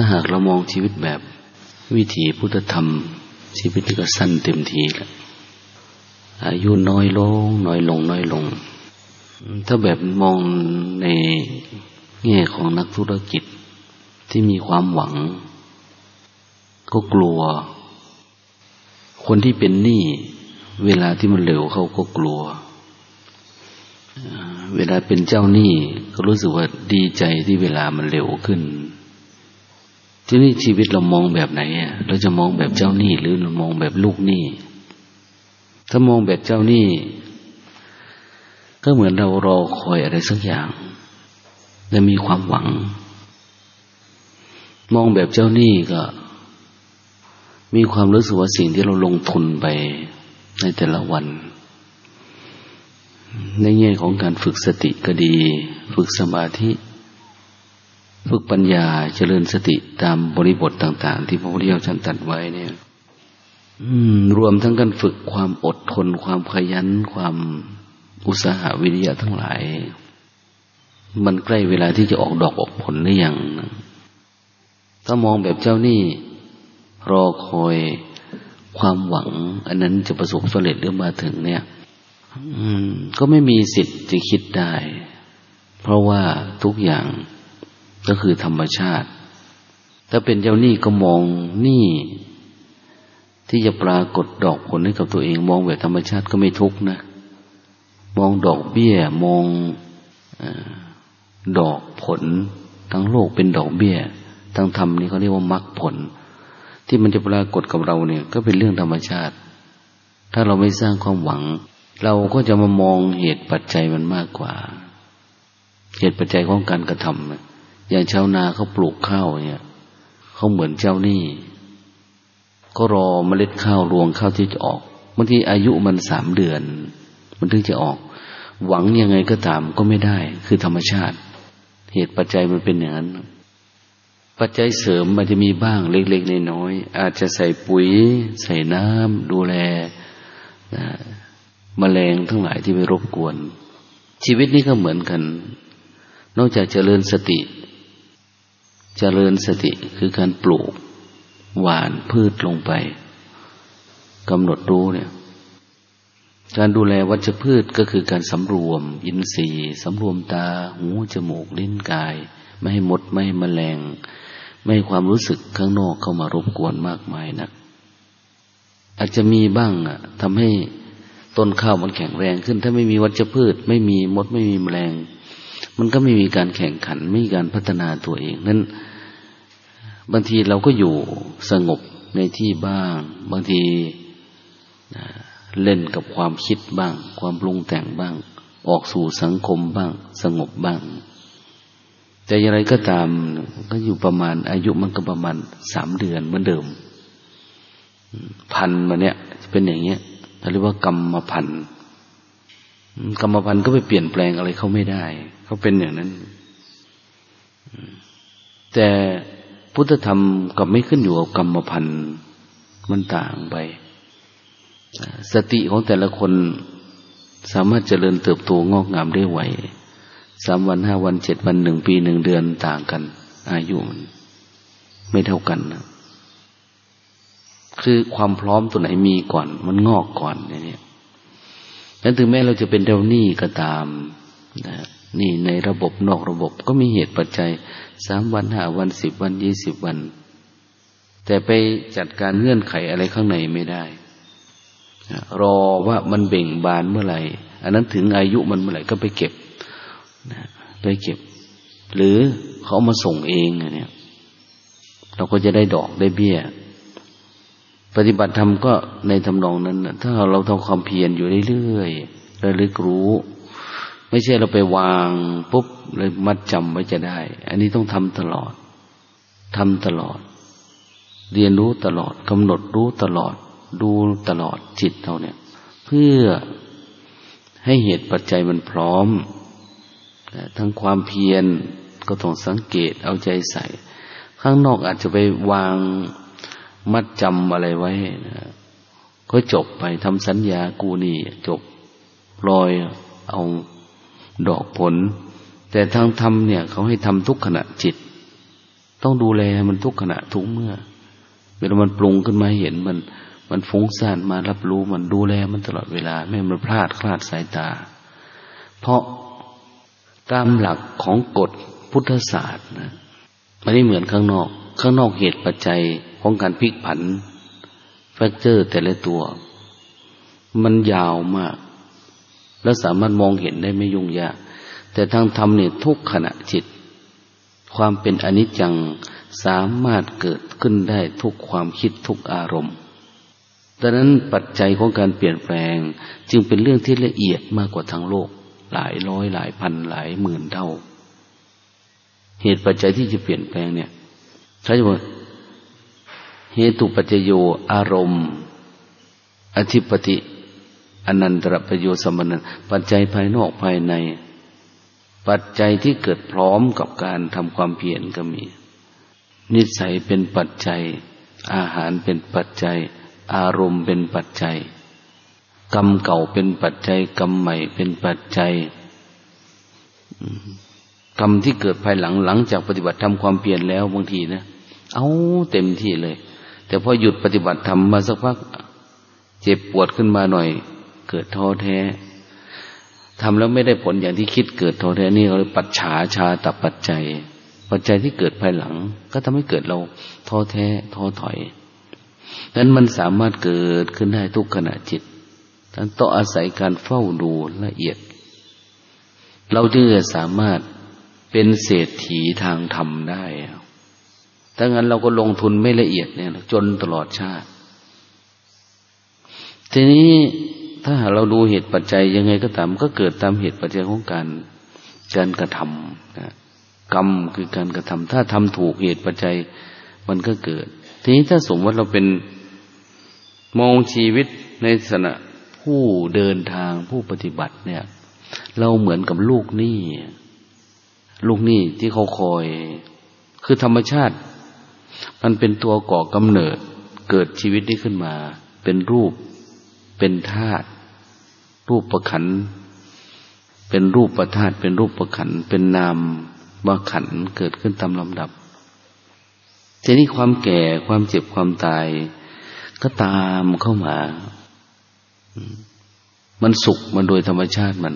ถ้าหากเรามองชีวิตแบบวิถีพุทธธรรม ชีวิตก็สั้นเต็มทีแล้วอายุน้อยลง น้อยลง น้อยลง ถ้าแบบมองในแง่ของนักธุรกิจที่มีความหวัง ก็กลัว คนที่เป็นหนี้เวลาที่มันเร็วเขาก็กลัว เวลาเป็นเจ้าหนี้ก็รู้สึกว่าดีใจที่เวลามันเร็วขึ้น ที่นี่ชีวิตเรามองแบบไหนอะเราจะมองแบบเจ้าหนี้หรือเรามองแบบลูกหนี้ ถ้ามองแบบเจ้าหนี้ ก็เหมือนเรารอคอยอะไรสักอย่างและมีความหวัง มองแบบเจ้าหนี้ก็ มีความรู้สึกว่าสิ่งที่เราลงทุนไปในแต่ละวัน ในแง่ของการฝึกสติก็ดี ฝึกสมาธิ ฝึกปัญญาเจริญสติตามบริบทต่าง ๆ ที่พระพุทธเจ้าท่านตัดไว้เนี่ยรวมทั้งการฝึกความอดทน ความขยัน ความอุตสาหวิริยะทั้งหลาย มันใกล้เวลาที่จะออกดอกออกผลหรือยังถ้ามองแบบเจ้านี่รอคอยความหวัง อันนั้นจะประสบสำเร็จหรือมาถึงเนี่ยก็ไม่มีสิทธิ์จะคิดได้ เพราะว่าทุกอย่าง ก็คือธรรมชาติ ถ้าเป็นเจ้าหนี้ก็มองหนี้ที่จะปรากฏดอกผลให้กับตัวเอง มองแบบธรรมชาติก็ไม่ทุกนะ มองดอกเบี้ย มองอดอกผล ทั้งโลกเป็นดอกเบี้ย ทั้งธรรมนี่เขาเรียกว่ามรรคผล ที่มันจะปรากฏกับเราเนี่ย ก็เป็นเรื่องธรรมชาติ ถ้าเราไม่สร้างความหวัง เราก็จะมามองเหตุปัจจัยมันมากกว่า เหตุปัจจัยของการกระทำ อย่างชาวนาเขาปลูกข้าวเนี่ยเขาเหมือนเจ้าหนี้ก็รอเมล็ดข้าวรวงข้าวที่จะออกบางทีอายุมันสามเดือน มันถึงจะออก หวังยังไงก็ตามก็ไม่ได้ คือธรรมชาติ เหตุปัจจัยมันเป็นอย่างนั้นปัจจัยเสริมมันจะมีบ้างเล็กๆน้อยๆอาจจะใส่ปุ๋ย ใส่น้ำดูแลนะมแมลงทั้งหลายที่ไปรบกวน ชีวิตนี้ก็เหมือนกัน นอกจากเจริญสติ เจริญสติคือการปลูก หวานพืชลงไปกำหนดรู้เนี่ย การดูแลวัชพืชก็คือการสำรวม อินทรีย์สำรวมตา หูจมูกลิ้นกาย ไม่ให้มดไม่ให้แมลง ไม่ความรู้สึกข้างนอกเข้ามารบกวนมากมายนัก อาจจะมีบ้างอะทำให้ต้นข้าวมันแข็งแรงขึ้น ถ้าไม่มีวัชพืช ไม่มีมดไม่มีแมลง มันก็ไม่มีการแข่งขัน ไม่มีการพัฒนาตัวเองนั้นบางทีเราก็อยู่สงบในที่บ้าง บางทีเล่นกับความคิดบ้าง ความปรุงแต่งบ้าง ออกสู่สังคมบ้าง สงบบ้าง แต่อย่างไรก็ตามก็อยู่ประมาณ อายุมันก็ประมาณสามเดือนเหมือนเดิม พันมาเนี่ยเป็นอย่างเงี้ยเรียกว่ากรรมมาพันธ กรรมพันธ์ก็ไปเปลี่ยนแปลงอะไรเขาไม่ได้ เขาเป็นอย่างนั้น แต่พุทธธรรมกับไม่ขึ้นอยู่กับกรรมพันธ์มันต่างไป สติของแต่ละคนสามารถเจริญเติบโตงอกงามได้ไวสามวันห้าวันเจ็ดวันหนึ่งปีหนึ่งเดือนต่างกัน อายุมันไม่เท่ากันนะคือความพร้อมตัวไหนมีก่อน มันงอกก่อนเนี่ยนั้ นถึงแม้เราจะเป็นเดวนี่ก็ตามนะนี่ในระบบนอกระบบก็มีเหตุปัจจัยสามวันห้าวันสิบวันยี่สิบวัน แต่ไปจัดการเงื่อนไขอะไรข้างในไม่ได้ รอว่ามันเบ่งบานเมื่อไหร่ อันนั้นถึงอายุมันเมื่อไหร่ก็ไปเก็บนะไปเก็บ หรือเขามาส่งเองเนี่ย เราก็จะได้ดอกได้เบี้ย ปฏิบัติธรรมก็ในทำนองนั้นถ้าเราทำความเพียรอยู่เรื่อยๆระลึกรู้ ไม่ใช่เราไปวางปุ๊บเลยมัดจำไว้จะได้ อันนี้ต้องทำตลอดทำตลอด เรียนรู้ตลอดกำหนดรู้ตลอด ดูตลอดจิตเราเนี่ย เพื่อให้เหตุปัจจัยมันพร้อม ทั้งความเพียรก็ต้องสังเกตเอาใจใส่ ข้างนอกอาจจะไปวาง มัดจำอะไรไว้นะก็จบไปทำสัญญากูนี่จบลอยเอาดอกผล แต่ทางธรรมเนี่ย เขาให้ทำทุกขณะจิต ต้องดูแลมันทุกขณะทุกเมื่อ เวลามันปรุงขึ้นมาเห็นมัน มันฟุ้งซ่านมารับรู้มันดูแลมันตลอดเวลา ไม่มันพลาดคลาดสายตา เพราะตามหลักของกฎพุทธศาสตร์นะมันไม่เหมือนข้างนอก ข้างนอกเหตุปัจจัย ของการพลิกผัน แฟกเจอร์แต่ละตัว มันยาวมาก แล้วสามารถมองเห็นได้ไม่ยุ่งยาก แต่ทางธรรมเนี่ยทุกขณะจิต ความเป็นอนิจจังสามารถเกิดขึ้นได้ทุกความคิดทุกอารมณ์ดังนั้นปัจจัยของการเปลี่ยนแปลง จึงเป็นเรื่องที่ละเอียดมากกว่าทางโลก หลายร้อยหลายพันหลายหมื่นเท่า เหตุปัจจัยที่จะเปลี่ยนแปลงเนี่ยใช่ไหม เหตุปัจจโยอารมณ์ อธิปติอนันตรประโยชน์สมนันปัจจัยภายนอกภายใน ปัจจัยที่เกิดพร้อมกับการทำความเพียรก็มี นิสัยเป็นปัจจัย อาหารเป็นปัจจัย อารมณ์เป็นปัจจัย กรรมเก่าเป็นปัจจัย กรรมใหม่เป็นปัจจัยกรรมที่เกิดภายหลังหลังจากปฏิบัติทำความเปลี่ยนแล้วบางทีนะ เอาเต็มที่เลย แต่พอหยุดปฏิบัติทำมาสักพัก เจ็บปวดขึ้นมาหน่อย เกิดท้อแท้ทำแล้วไม่ได้ผลอย่างที่คิดเกิดท้อแท้นี่เขาเรียกปัจฉาชาตับปัจจัย ปัจจัยที่เกิดภายหลัง ก็ทำให้เกิดเราท้อแท้ท้อถอยนั้นมันสามารถเกิดขึ้นได้ทุกขณะจิตนั้นต้องอาศัยการเฝ้าดูละเอียด เราจึงจะสามารถเป็นเศรษฐีทางธรรมได้ ถ้างั้นเราก็ลงทุนไม่ละเอียดเนี่ยจนตลอดชาติ ทีนี้ถ้าเราดูเหตุปัจจัยยังไงก็ตาม ก็เกิดตามเหตุปัจจัยของการการกระทำนะกรรมคือการกระทำถ้าทำถูกเหตุปัจจัยมันก็เกิด ทีนี้ถ้าสมมติเราเป็นมองชีวิตในสนะผู้เดินทางผู้ปฏิบัติเนี่ย เราเหมือนกับลูกหนี้ลูกหนี้ที่เขาคอย คือธรรมชาติ มันเป็นตัวก่อกำเนิด เกิดชีวิตนี้ขึ้นมา เป็นรูป เป็นธาตุรูปประขัน เป็นรูปประธาตุเป็นรูปประขัน เป็นนามว่าขันเกิดขึ้นตามลำดับทีนี้ความแก่ความเจ็บความตาย ก็ตามเข้ามา มันสุขมันโดยธรรมชาติมัน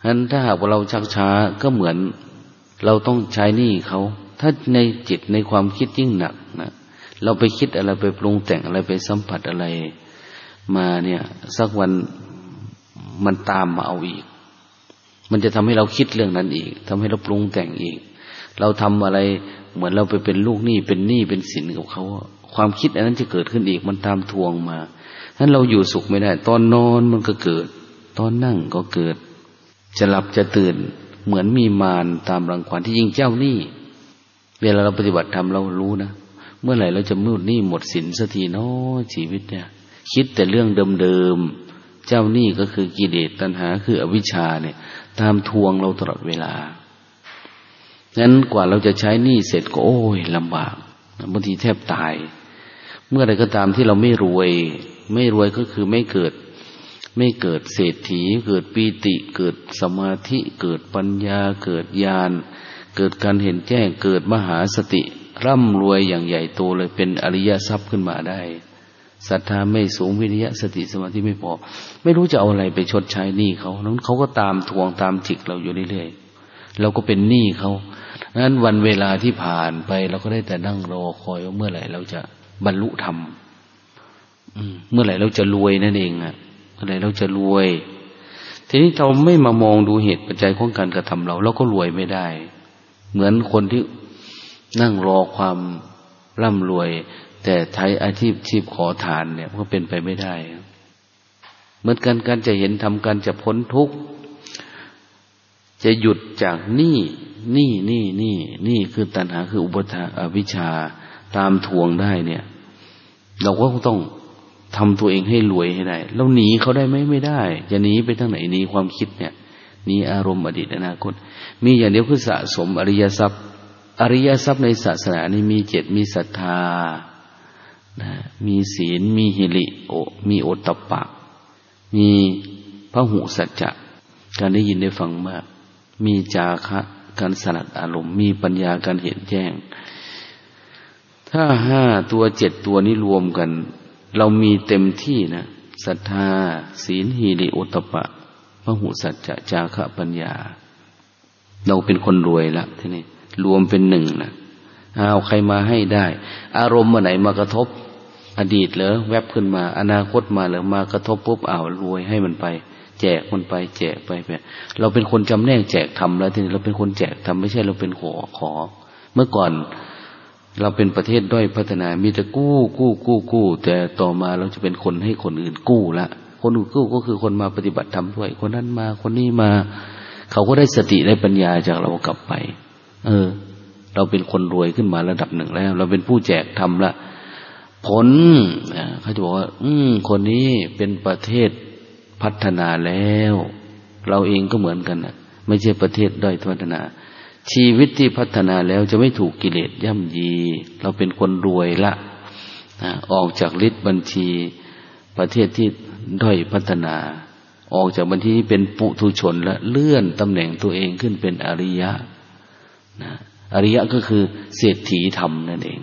ฉะนั้นถ้าหากว่าเราชักช้าก็เหมือน เราต้องใช้หนี้เขา ถ้าในจิตในความคิดยิ่งหนักนะเราไปคิดอะไรไปปรุงแต่งอะไรไปสัมผัสอะไร มาเนี่ย สักวันมันตามมาเอาอีก มันจะทำให้เราคิดเรื่องนั้นอีกทำให้เราปรุงแต่งอีก เราทำอะไรเหมือนเราไปเป็นลูกหนี้เป็นหนี้เป็นสินกับเขาความคิดอันนั้นจะเกิดขึ้นอีก มันตามทวงมาฉะนั้นเราอยู่สุขไม่ได้ ตอนนอนมันก็เกิด ตอนนั่งก็เกิด จะหลับจะตื่น เหมือนมีมารตามรังควานที่ยิงเจ้าหนี้ เวลาเราปฏิบัติธรรมเรารู้นะ เมื่อไหร่เราจะมุดหนี้หมดสินสักทีเนาะชีวิตเนี่ย คิดแต่เรื่องเดิมๆ เจ้าหนี้ก็คือกิเลสตัณหาคืออวิชชาเนี่ย ตามทวงเราตลอดเวลางั้นกว่าเราจะใช้หนี้เสร็จก็โอ้ยลำบากบางทีแทบตาย เมื่อใดก็ตามที่เราไม่รวย ไม่รวยก็คือไม่เกิด ไม่เกิดเศรษฐี เกิดปีติ เกิดสมาธิ เกิดปัญญา เกิดญาณ เกิดการเห็นแจ้งเกิดมหาสติ ร่ำรวยอย่างใหญ่โตเลยเป็นอริยทรัพย์ขึ้นมาได้ศรัทธาไม่สูงวิริยะสติสมาธิไม่พอ ไม่รู้จะเอาอะไรไปชดใช้หนี้เขานั้นเขาก็ตามทวงตามจิกเราอยู่เรื่อยๆเราก็เป็นหนี้เขานั้นวันเวลาที่ผ่านไปเราก็ได้แต่นั่งรอคอยว่าเมื่อไหร่เราจะบรรลุธรรมเมื่อไหร่เราจะรวยนั่นเองอะเมื่อไหร่เราจะรวย ทีนี้เราไม่มามองดูเหตุปัจจัยของการกระทำเรา เราก็รวยไม่ได้ เหมือนคนที่นั่งรอความร่ำรวย แต่ใช้อาชีพชีพขอทานเนี่ยก็เป็นไปไม่ได้ เหมือนกันการจะเห็นทำการจะพ้นทุกข์จะหยุดจากหนี้หนี้หนี้หนี้หนี้คือตัณหาคืออุปทาอวิชาตามทวงได้เนี่ย เราก็ต้องทำตัวเองให้รวยให้ได้เราหนีเขาได้ไหมไม่ได้ จะหนีไปทางไหนหนีความคิดเนี่ย หนีอารมณ์อดีตอนาคต มีอย่างเดียวคือสะสมอริยทรัพย์ อริยทรัพย์ในศาสนานี่มีเจ็ดมีศรัทธานะมีศีล มีหิริโอ มีโอตตปะ มีพระหุสัจจะ การได้ยินได้ฟังมาก มีจาคะ การสลัดอารมณ์ มีปัญญาการเห็นแจ้ง ถ้าห้าตัวเจ็ดตัวนี้รวมกัน เรามีเต็มที่นะศรัทธา ศีลหิริโอตปะ พระหุสัจจะจาคะปัญญา เราเป็นคนรวยละทีนี้รวมเป็นหนึ่งนะเอาใครมาให้ได้ อารมณ์มาไหนมากระทบ อดีตเหรอแวบขึ้นมา อนาคตมาเหรอมากระทบปุ๊บเอารวยให้มันไป แจกมันไป แจกไปไปเราเป็นคนจำแนกแจกทำแล้วทีนี้เราเป็นคนแจกทำไม่ใช่เราเป็นขอขอ เมื่อก่อนเราเป็นประเทศด้อยพัฒนามีแต่กู้กู้กู้กู้ แต่ต่อมาเราจะเป็นคนให้คนอื่นกู้ละ คนอื่นกู้ก็คือคนมาปฏิบัติธรรมด้วย คนนั้นมาคนนี้มา เขาก็ได้สติได้ปัญญาจากเรากลับไป เออ เราเป็นคนรวยขึ้นมาระดับหนึ่งแล้ว เราเป็นผู้แจกทำละผลเขาจะบอกว่า อืมคนนี้เป็นประเทศพัฒนาแล้ว เราเองก็เหมือนกันนะไม่ใช่ประเทศด้อยพัฒนา ชีวิตที่พัฒนาแล้วจะไม่ถูกกิเลสย่ำยี เราเป็นคนรวยละออกจากฤทธิ์บัญชี ประเทศที่ด้อยพัฒนา ออกจากบัญชีเป็นปุถุชนและเลื่อนตำแหน่งตัวเองขึ้นเป็นอริยะนะอริยะก็คือเศรษฐีธรรมนั่นเอง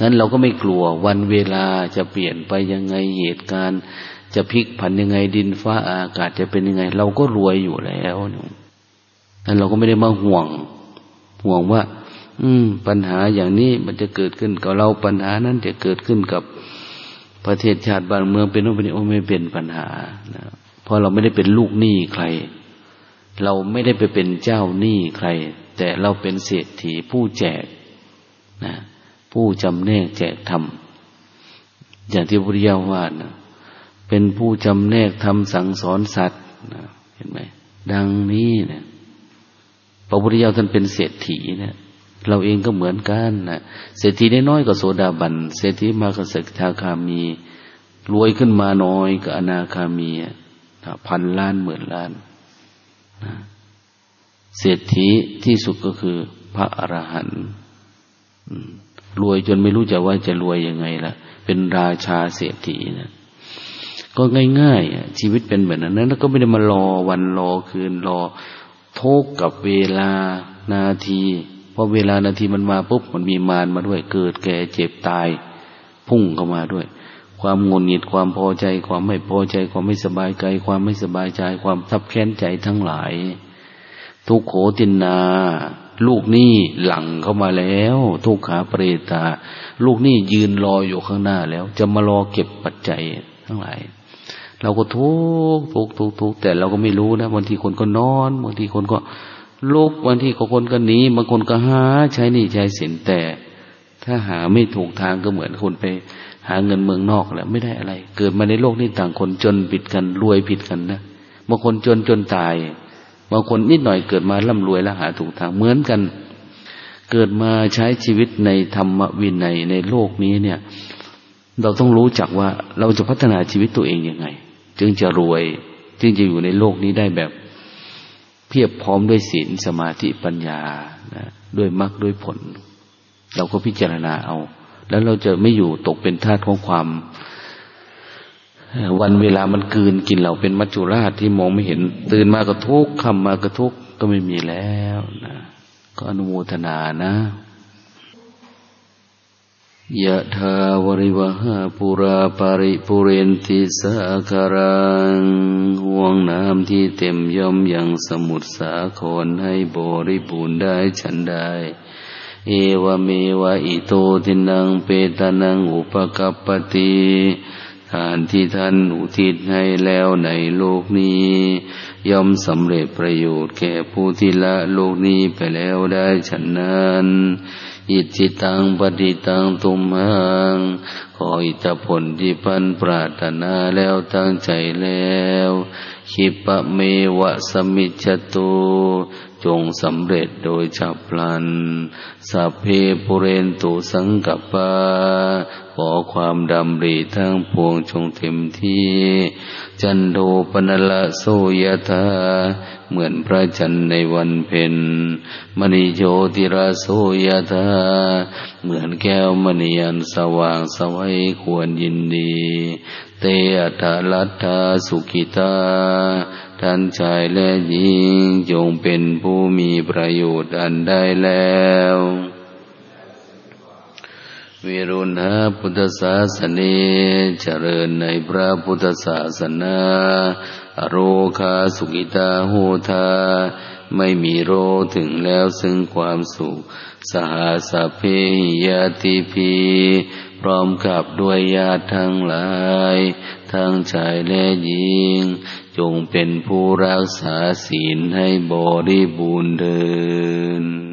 นั้นเราก็ไม่กลัววันเวลาจะเปลี่ยนไปยังไงเหตุการณ์ จะพลิกผันยังไงดินฟ้าอากาศจะเป็นยังไง เราก็รวยอยู่แล้วนั้นเราก็ไม่ได้มาห่วง ห่วงว่า อืม ปัญหาอย่างนี้มันจะเกิดขึ้นกับเราปัญหานั้นจะเกิดขึ้นกับ ประเทศชาติบ้านเมืองเป็นโน่นเป็นนี่โอ้ไม่เป็นปัญหานะเพราะเราไม่ได้เป็นลูกหนี้ใคร เราไม่ได้ไปเป็นเจ้าหนี้ใคร แต่เราเป็นเศรษฐีผู้แจกนะผู้จำแนกแจกธรรมอย่างที่พุทธิยาว่านะเป็นผู้จำแนกทำสั่งสอนสัตว์นะเห็นไหมดังนี้เนะพระพุทธเจ้าท่านเป็นเศรษฐีเนะี่ย เราเองก็เหมือนกันนะเศรษฐีน้อยก็โสดาบัน เศรษฐีมากก็สกทาคามี รวยขึ้นมาน้อยก็อนาคามีพันล้านหมื่นล้านนะเศรษฐีที่สุดก็คือพระอรหันต์รวยจนไม่รู้จะว่าจะรวยยังไงละเป็นราชาเศรษฐีนะก็ง่ายๆชีวิตเป็นแบบนั้นแล้วก็ไม่ได้มารอวันรอคืนรอทุกกับเวลานาที พอเวลานาทีมันมาปุ๊บมันมีมารมาด้วย เกิดแก่เจ็บตาย พุ่งเข้ามาด้วย ความงุนหงิดความพอใจ ความไม่พอใจ ความไม่สบายใจ ความไม่สบายใจ ความทับแค้นใจทั้งหลาย ทุกโขตินนา ลูกนี่หลังเข้ามาแล้ว ทุกขาเปรตา ลูกนี่ยืนรออยู่ข้างหน้าแล้ว จะมารอเก็บปัจจัยทั้งหลายเราก็ทุกทุกทุกทุกแต่เราก็ไม่รู้นะบางทีคนก็นอนบางทีคนก็ ลุกบางทีคนก็หนีบางคนก็หาใช้นี่ใช้สินแต่ ถ้าหาไม่ถูกทางก็เหมือนคนไป หาเงินเมืองนอกแหละไม่ได้อะไร เกิดมาในโลกนี้ต่างคนจนผิดกันรวยผิดกันนะบางคนจนจนตายบางคนนิดหน่อยเกิดมาร่ำรวยแล้วหาถูกทางเหมือนกัน เกิดมาใช้ชีวิตในธรรมวินัยในโลกนี้เนี่ย เราต้องรู้จักว่าเราจะพัฒนาชีวิตตัวเองยังไง จึงจะรวย จึงจะอยู่ในโลกนี้ได้แบบ เพียบพร้อมด้วยศีลสมาธิปัญญานะด้วยมรรคด้วยผล เราก็พิจารณาเอา แล้วเราจะไม่อยู่ตกเป็นทาสของความ วันเวลามันคืนกินเราเป็นมัจจุราชที่มองไม่เห็น ตื่นมากระทุกคำมากระทุกก็ไม่มีแล้วนะก็อนุโมทนานะ ยะทาวริวหาปุราปาริปุเรนติสาคารังห่วงน้ำที่เต็มย่อมอย่างสมุทรสาครให้บริบูรณ์ได้ฉันได้ เอวเมวะอิโตทินังเปตานังอุปกัปปติทานที่ท่านอุทิศให้แล้วในโลกนี้ ย่อมสำเร็จประโยชน์แก่ผู้ที่ละโลกนี้ไปแล้วได้ฉันนั้น อิจิตังปฏิตังตุมหังขออิจผลที่พันปรารถนาแล้วตั้งใจแล้วคิปะเมวะสมิจตุจงสำเร็จโดยฉับพลันสัพเพปุเรนตุสังกปปะขอความดำริทั้งพวงจงเต็มที่ จันโทปนละโสยธาเหมือนพระจันทร์ในวันเพ็ญมณีโยติราโสยธาเหมือนแก้วมณีอันสว่างสวัยควรยินดี เตอัตลัตถาสุกิตาท่านชายและหญิงจงเป็นผู้มีประโยชน์อันได้แล้ว วิรุณาพุทธศาสนีเจริญในพระพุทธศาสนาอโรคาสุกิตาโหทา ไม่มีโรถึงแล้วซึ่งความสุข สหาสเพยาติพีพร้อมกับด้วยญาติทั้งหลาย ทั้งชายและหญิง จงเป็นผู้รักษาศีลให้บริบูรณ์เดิน